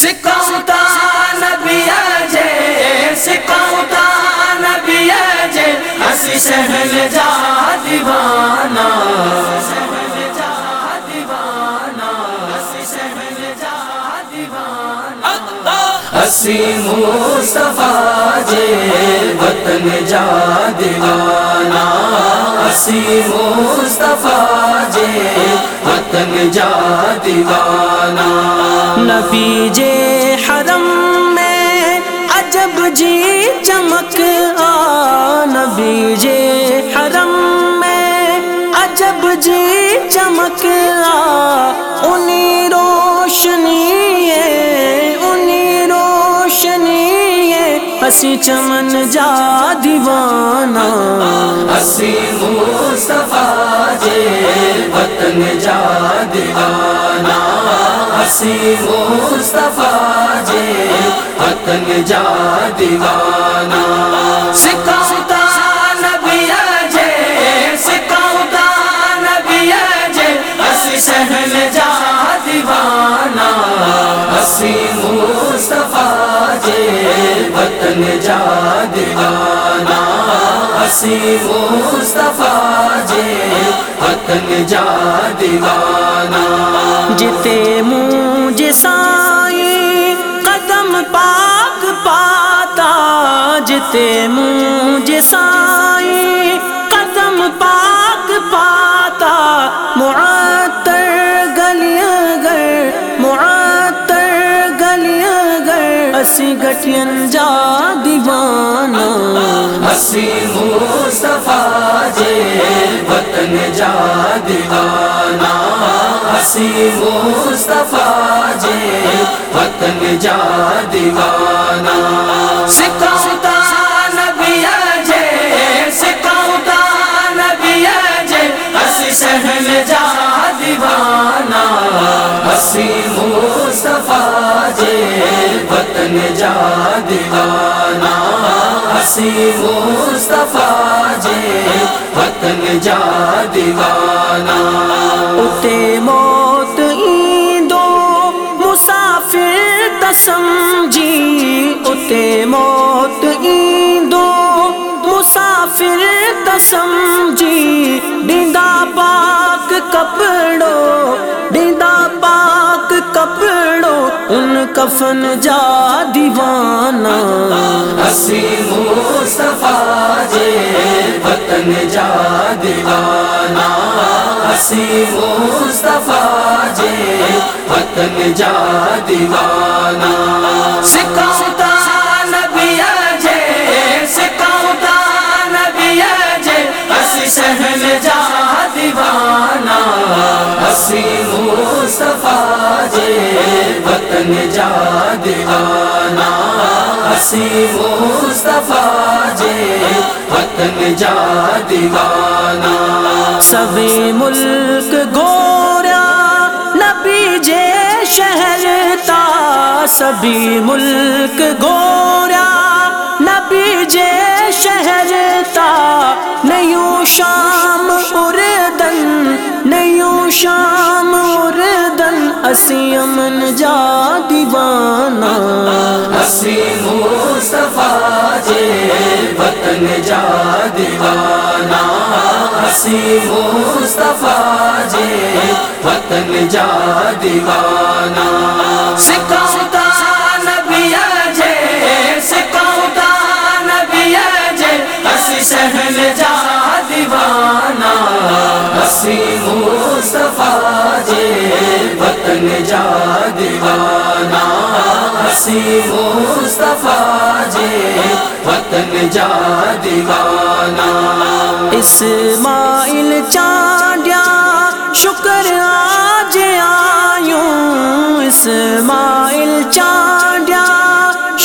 سکھاؤتا نبی جے سکھاؤتا نبی جے ہسی سہل جا دیوانہ ہسی مصطفیٰ جے، وطن جا دیوانا ہسی مصطفیٰ جے، وطن جا دیوانا نبی جے حرم میں عجب جی چمک آ بیجے حرم میں عجب جی چمک آ انہی روشنی ہے انہی روشنی ہسی چمن جا دیوانہ۔ ہسی مصطفیٰ جے وطن جا دیوانا ہسی مصطفیٰ جے وطن جا دیوانا۔ سکھاؤتا نبی جے سکھاؤتا نبی جے ہسی سہل جا دیوانا۔ ہسی مصطفیٰ جے وطن جا دیوانا۔ ہسی مصطفیٰ جے وطن جا دیوانا جتے مجھے سائی قدم پاک پاتا، جتے مجھے سائی قدم پاک پاتا معطر گر اسی گٹین جا دیوانہ۔ ہسی مصطفیٰ جے وطن جا دیوانا ہسی مصطفیٰ جے وطن جا دیوانا سکھاؤتا نبی جے سکھاؤتا نبی جے ہسی سہل جا دیوانا ہسی مصطفیٰ جے وطن جا دیوانا ہسی مصطفیٰ جے، وطن جا دیوانا۔ اتے موت ایندو مسافر تسمجھی اتے موت ایندو مسافر تسمجھی ڈیندا پاک کپڑو ان کفن جا دیوانہ۔ ہسی مصطفیٰ جے وطن جا دیوانا ہسی مصطفیٰ جے وطن جا دیوانا سکھاؤتا مصطفیٰ جے وطن جا دیوانا ہسی مصطفیٰ جے وطن جا دیوانا سب ملک گوریا نبی جے شہر تا، سبھی ملک گوریا نبی جے اسی امن جا دیوانہ۔ ہسی مصطفیٰ جے وطن جا دیوانا ہسی مصطفیٰ جے وطن جا دیوانا سکھاؤتا نبی جے سکھاؤتا نبی جے ہسی سہل جا دیوانا ہسی مصطفیٰ جے وطن جا دیوانا ہسی مصطفیٰ جے وطن جا دیوانا۔ اسماعیل چانڈیا، شکر آج آیوں اسماعیل چانڈیا،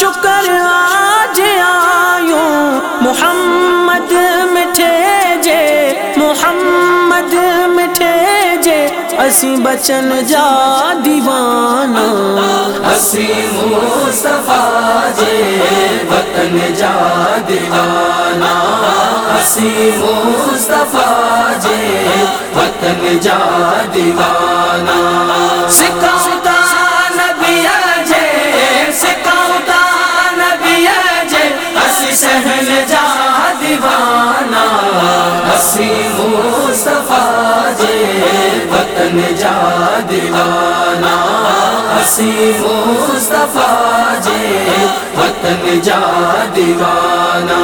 شکر آج آیوں محمد مٹھے جے، محمد مٹھے اسی بچن جا دیوانہ، اسی مصطفیٰ جے وطن جا دیوانہ، اسی مصطفیٰ جے وطن جا دیوانہ۔ سکھاؤتا نبی جے سکھاؤتا نبی جے اسی سہل جا دیوانہ۔ اسی مصطفیٰ جے وطن جا دلانا ہسی مصطفیٰ جے وطن جا دیوانا